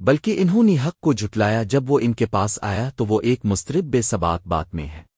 بلکہ انہوں نے حق کو جھٹلایا جب وہ ان کے پاس آیا تو وہ ایک مسترب بے سبات بات میں ہے۔